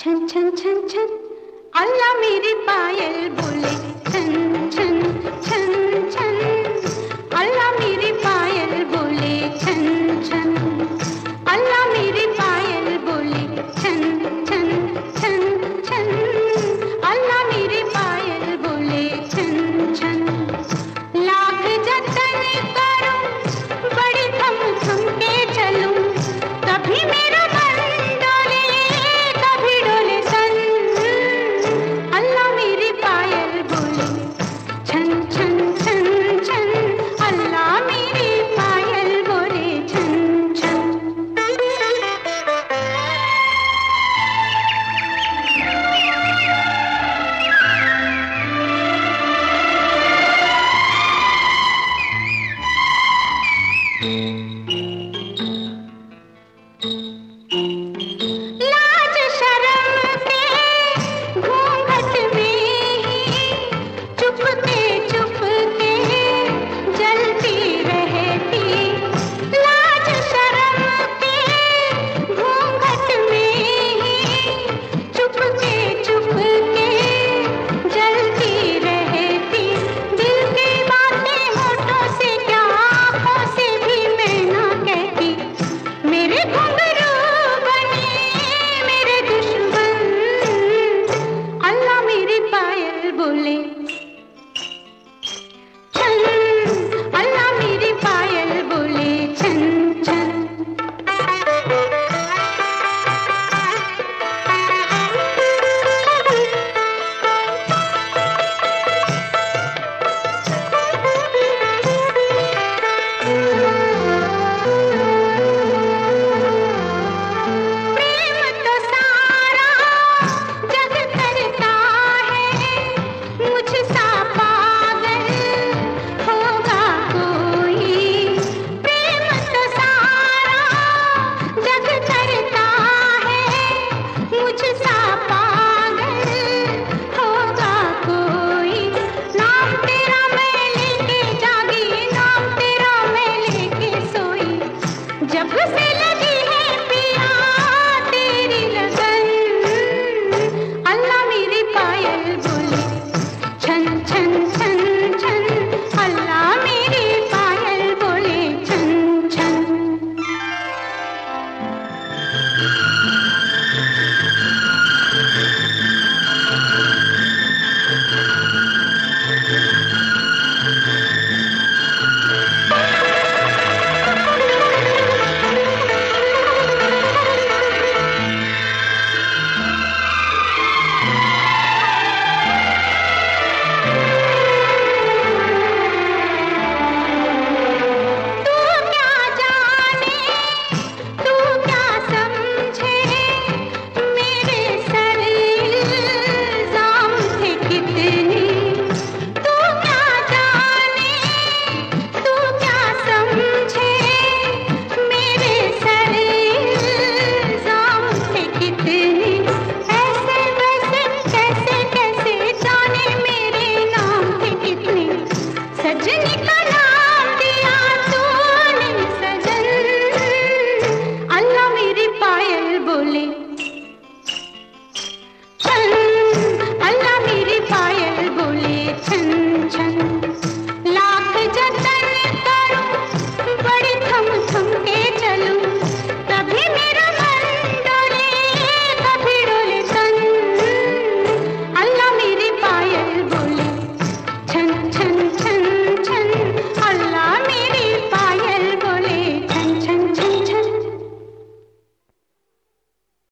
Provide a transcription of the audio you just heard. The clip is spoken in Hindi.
छन छन छन छन। अल्लाह मेरी पायल बोले, छन छन छन छन। अल्लाह मेरी पायल बोले, छन छन।